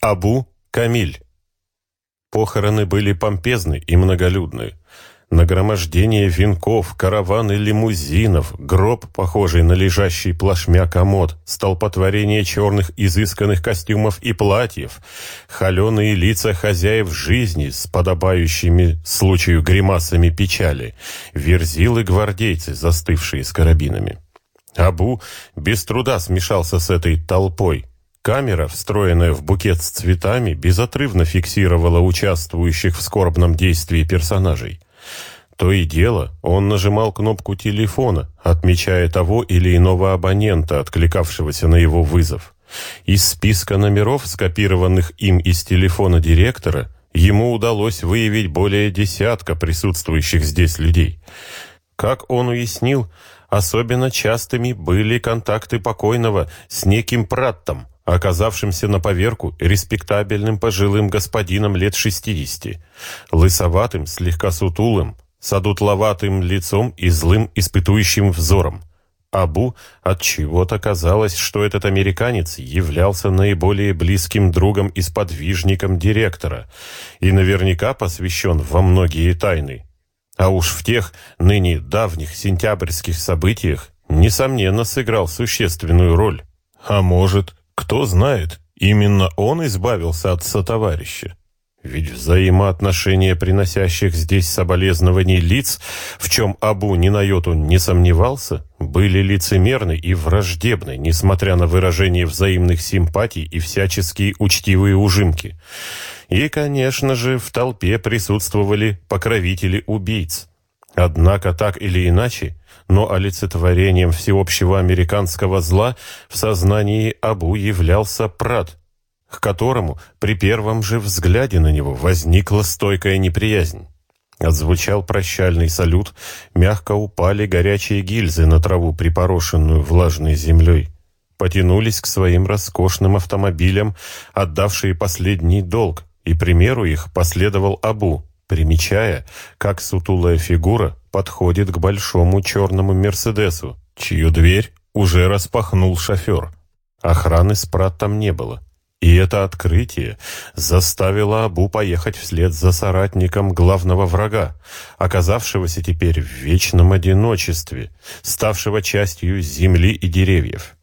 Абу Камиль. Похороны были помпезны и многолюдны. Нагромождение венков, караваны лимузинов, гроб, похожий на лежащий плашмя комод, столпотворение черных изысканных костюмов и платьев, холеные лица хозяев жизни с подобающими случаю гримасами печали, верзилы-гвардейцы, застывшие с карабинами. Абу без труда смешался с этой толпой, Камера, встроенная в букет с цветами, безотрывно фиксировала участвующих в скорбном действии персонажей. То и дело, он нажимал кнопку телефона, отмечая того или иного абонента, откликавшегося на его вызов. Из списка номеров, скопированных им из телефона директора, ему удалось выявить более десятка присутствующих здесь людей. Как он уяснил, особенно частыми были контакты покойного с неким Праттом, оказавшимся на поверку респектабельным пожилым господином лет шестидесяти, лысоватым, слегка сутулым, с одутловатым лицом и злым испытующим взором. Абу от чего-то казалось, что этот американец являлся наиболее близким другом и сподвижником директора и наверняка посвящен во многие тайны. А уж в тех ныне давних сентябрьских событиях несомненно сыграл существенную роль. А может, кто знает, именно он избавился от сотоварища. Ведь взаимоотношения приносящих здесь соболезнований лиц, в чем Абу ни на йоту не сомневался, были лицемерны и враждебны, несмотря на выражение взаимных симпатий и всяческие учтивые ужимки. И, конечно же, в толпе присутствовали покровители убийц. Однако так или иначе, но олицетворением всеобщего американского зла в сознании Абу являлся Прат, к которому при первом же взгляде на него возникла стойкая неприязнь. Отзвучал прощальный салют, мягко упали горячие гильзы на траву, припорошенную влажной землей. Потянулись к своим роскошным автомобилям, отдавшие последний долг, и примеру их последовал Абу, примечая, как сутулая фигура подходит к большому черному «Мерседесу», чью дверь уже распахнул шофер. Охраны с Праттом не было. И это открытие заставило Абу поехать вслед за соратником главного врага, оказавшегося теперь в вечном одиночестве, ставшего частью земли и деревьев.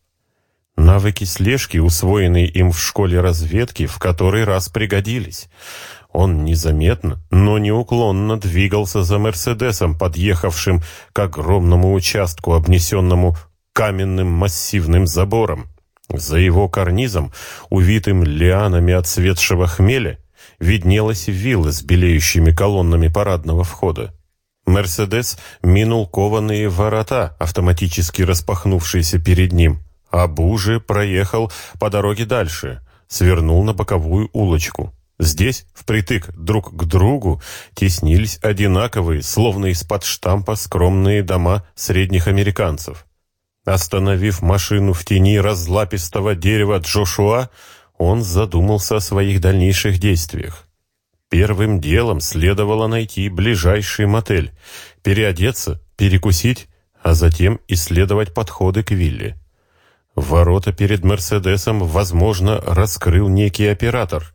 Навыки слежки, усвоенные им в школе разведки, в который раз пригодились. Он незаметно, но неуклонно двигался за «Мерседесом», подъехавшим к огромному участку, обнесенному каменным массивным забором. За его карнизом, увитым лианами отцветшего хмеля, виднелась вилла с белеющими колоннами парадного входа. «Мерседес» минул кованые ворота, автоматически распахнувшиеся перед ним. Абу же проехал по дороге дальше, свернул на боковую улочку. Здесь, впритык друг к другу, теснились одинаковые, словно из-под штампа, скромные дома средних американцев. Остановив машину в тени разлапистого дерева Джошуа, он задумался о своих дальнейших действиях. Первым делом следовало найти ближайший мотель, переодеться, перекусить, а затем исследовать подходы к вилле. Ворота перед «Мерседесом», возможно, раскрыл некий оператор —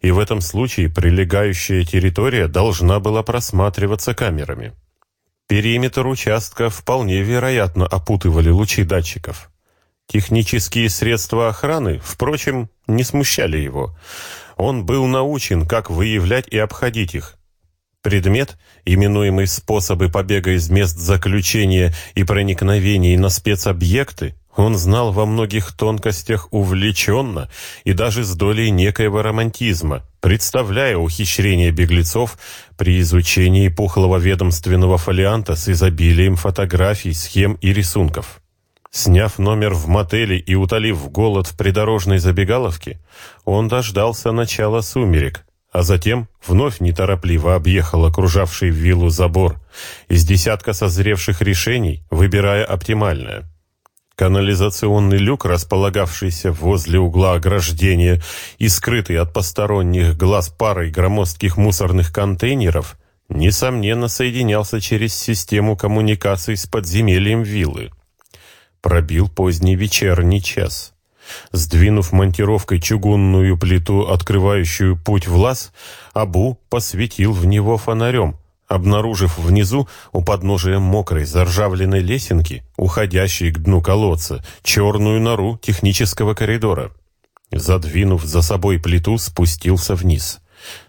и в этом случае прилегающая территория должна была просматриваться камерами. Периметр участка вполне вероятно опутывали лучи датчиков. Технические средства охраны, впрочем, не смущали его. Он был научен, как выявлять и обходить их. Предмет, именуемый способы побега из мест заключения и проникновений на спецобъекты, он знал во многих тонкостях увлеченно и даже с долей некоего романтизма, представляя ухищрения беглецов при изучении пухлого ведомственного фолианта с изобилием фотографий, схем и рисунков. Сняв номер в мотеле и утолив голод в придорожной забегаловке, он дождался начала сумерек, а затем вновь неторопливо объехал окружавший виллу забор из десятка созревших решений, выбирая оптимальное – Канализационный люк, располагавшийся возле угла ограждения и скрытый от посторонних глаз парой громоздких мусорных контейнеров, несомненно соединялся через систему коммуникаций с подземельем виллы. Пробил поздний вечерний час. Сдвинув монтировкой чугунную плиту, открывающую путь в лаз, Абу посветил в него фонарем, обнаружив внизу у подножия мокрой заржавленной лесенки, уходящей к дну колодца, черную нору технического коридора. Задвинув за собой плиту, спустился вниз.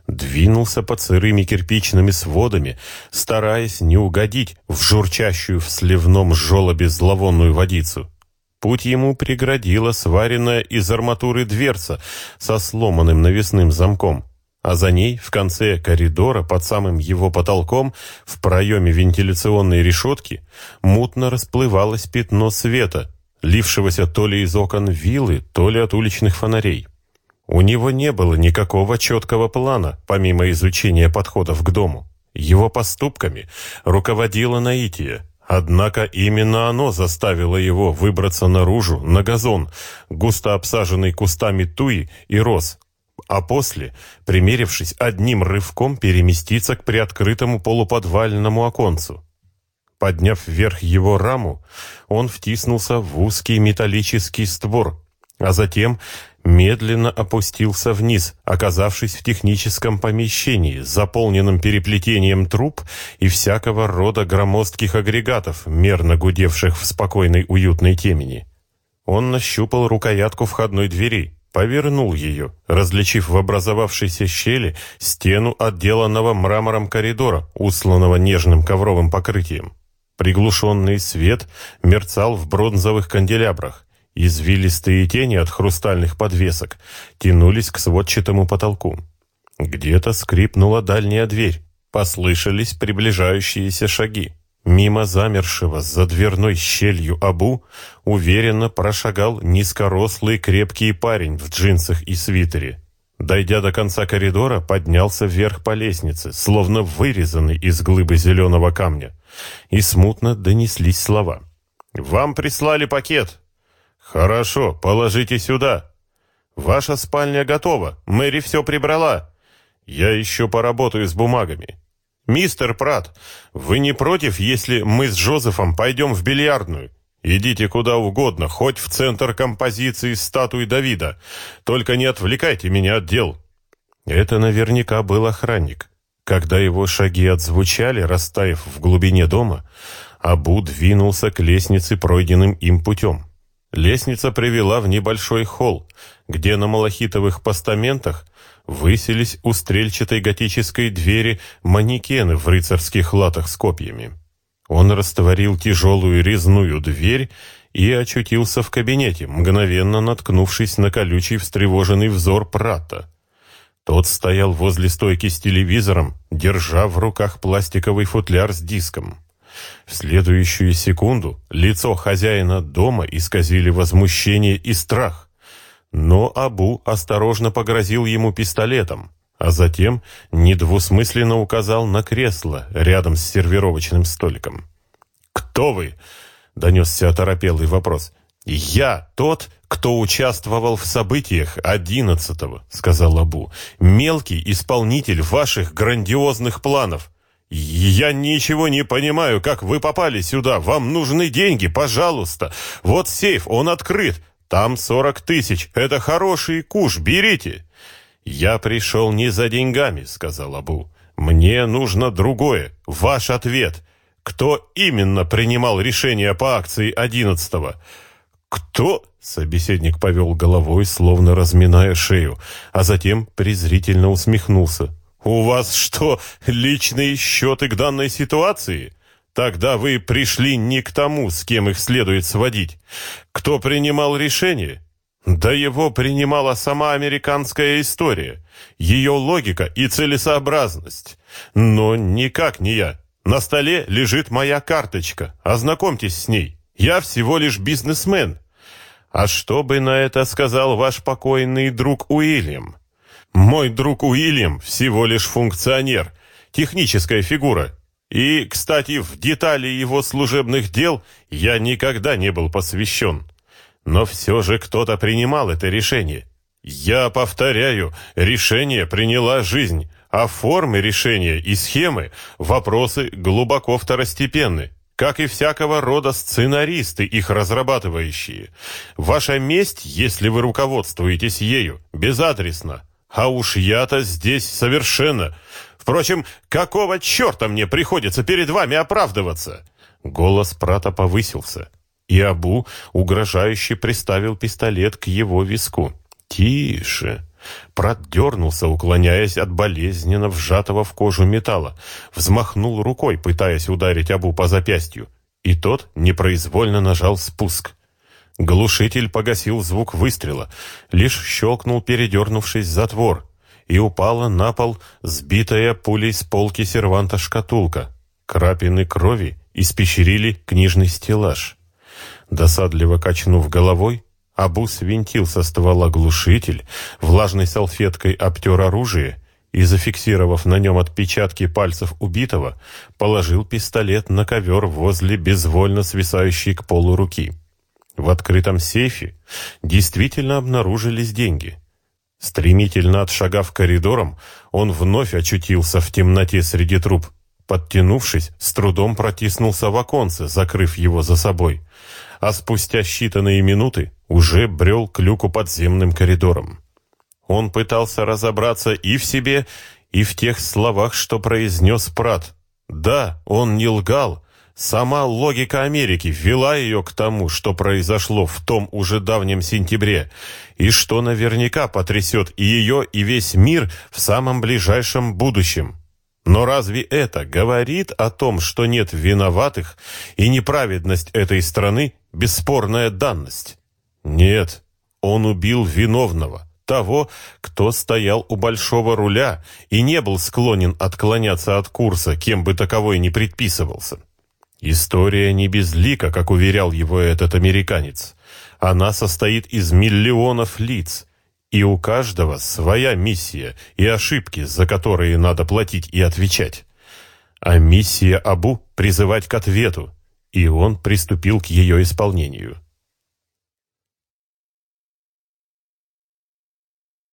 Двинулся под сырыми кирпичными сводами, стараясь не угодить в журчащую в сливном желобе зловонную водицу. Путь ему преградила сваренная из арматуры дверца со сломанным навесным замком, а за ней, в конце коридора, под самым его потолком, в проеме вентиляционной решетки, мутно расплывалось пятно света, лившегося то ли из окон виллы, то ли от уличных фонарей. У него не было никакого четкого плана, помимо изучения подходов к дому. Его поступками руководило наитие. Однако именно оно заставило его выбраться наружу, на газон, густо обсаженный кустами туи и роз, а после, примерившись одним рывком, переместиться к приоткрытому полуподвальному оконцу. Подняв вверх его раму, он втиснулся в узкий металлический створ, а затем медленно опустился вниз, оказавшись в техническом помещении, заполненном переплетением труб и всякого рода громоздких агрегатов, мерно гудевших в спокойной уютной темени. Он нащупал рукоятку входной двери, повернул ее, различив в образовавшейся щели стену отделанного мрамором коридора, усланного нежным ковровым покрытием. Приглушенный свет мерцал в бронзовых канделябрах. Извилистые тени от хрустальных подвесок тянулись к сводчатому потолку. Где-то скрипнула дальняя дверь. Послышались приближающиеся шаги. Мимо замершего за дверной щелью Абу уверенно прошагал низкорослый крепкий парень в джинсах и свитере. Дойдя до конца коридора, поднялся вверх по лестнице, словно вырезанный из глыбы зеленого камня. И смутно донеслись слова. «Вам прислали пакет. «Хорошо, положите сюда. Ваша спальня готова, Мэри все прибрала. Я еще поработаю с бумагами. Мистер Прат, вы не против, если мы с Джозефом пойдем в бильярдную? Идите куда угодно, хоть в центр композиции статуи Давида. Только не отвлекайте меня от дел». Это наверняка был охранник. Когда его шаги отзвучали, растаяв в глубине дома, Абу двинулся к лестнице пройденным им путем. Лестница привела в небольшой холл, где на малахитовых постаментах высились у стрельчатой готической двери манекены в рыцарских латах с копьями. Он растворил тяжелую резную дверь и очутился в кабинете, мгновенно наткнувшись на колючий встревоженный взор Прата. Тот стоял возле стойки с телевизором, держа в руках пластиковый футляр с диском. В следующую секунду лицо хозяина дома исказили возмущение и страх. Но Абу осторожно погрозил ему пистолетом, а затем недвусмысленно указал на кресло рядом с сервировочным столиком. «Кто вы?» — донесся оторопелый вопрос. «Я тот, кто участвовал в событиях одиннадцатого», — сказал Абу. «Мелкий исполнитель ваших грандиозных планов. «Я ничего не понимаю, как вы попали сюда. Вам нужны деньги, пожалуйста. Вот сейф, он открыт. Там сорок тысяч. Это хороший куш, берите». «Я пришел не за деньгами», — сказал Абу. «Мне нужно другое. Ваш ответ. Кто именно принимал решение по акции одиннадцатого?» «Кто?» — собеседник повел головой, словно разминая шею, а затем презрительно усмехнулся. «У вас что, личные счеты к данной ситуации? Тогда вы пришли не к тому, с кем их следует сводить. Кто принимал решение? Да его принимала сама американская история, ее логика и целесообразность. Но никак не я. На столе лежит моя карточка. Ознакомьтесь с ней. Я всего лишь бизнесмен. А что бы на это сказал ваш покойный друг Уильям? Мой друг Уильям всего лишь функционер, техническая фигура. И, кстати, в детали его служебных дел я никогда не был посвящен. Но все же кто-то принимал это решение. Я повторяю, решение приняла жизнь, а формы решения и схемы – вопросы глубоко второстепенны. как и всякого рода сценаристы, их разрабатывающие. Ваша месть, если вы руководствуетесь ею, безадресна. А уж я-то здесь совершенно... Впрочем, какого черта мне приходится перед вами оправдываться?» Голос Прата повысился, и Абу угрожающе приставил пистолет к его виску. «Тише!» Прат дернулся, уклоняясь от болезненно вжатого в кожу металла, взмахнул рукой, пытаясь ударить Абу по запястью, и тот непроизвольно нажал спуск. Глушитель погасил звук выстрела, лишь щелкнул, передернувшись затвор, и упала на пол сбитая пулей с полки серванта шкатулка. Крапины крови испещрили книжный стеллаж. Досадливо качнув головой, Абу свинтил со ствола глушитель, влажной салфеткой обтер оружие и, зафиксировав на нем отпечатки пальцев убитого, положил пистолет на ковер возле безвольно свисающей к полу руки. В открытом сейфе действительно обнаружились деньги. Стремительно отшагав коридором, он вновь очутился в темноте среди труб. Подтянувшись, с трудом протиснулся в оконце, закрыв его за собой. А спустя считанные минуты уже брел к люку подземным коридором. Он пытался разобраться и в себе, и в тех словах, что произнес Прат. Да, он не лгал. Сама логика Америки ввела ее к тому, что произошло в том уже давнем сентябре, и что наверняка потрясет и ее, и весь мир в самом ближайшем будущем. Но разве это говорит о том, что нет виноватых, и неправедность этой страны – бесспорная данность? Нет, он убил виновного, того, кто стоял у большого руля и не был склонен отклоняться от курса, кем бы таковой ни предписывался. История не безлика, как уверял его этот американец. Она состоит из миллионов лиц, и у каждого своя миссия и ошибки, за которые надо платить и отвечать. А миссия Абу — призывать к ответу, и он приступил к ее исполнению.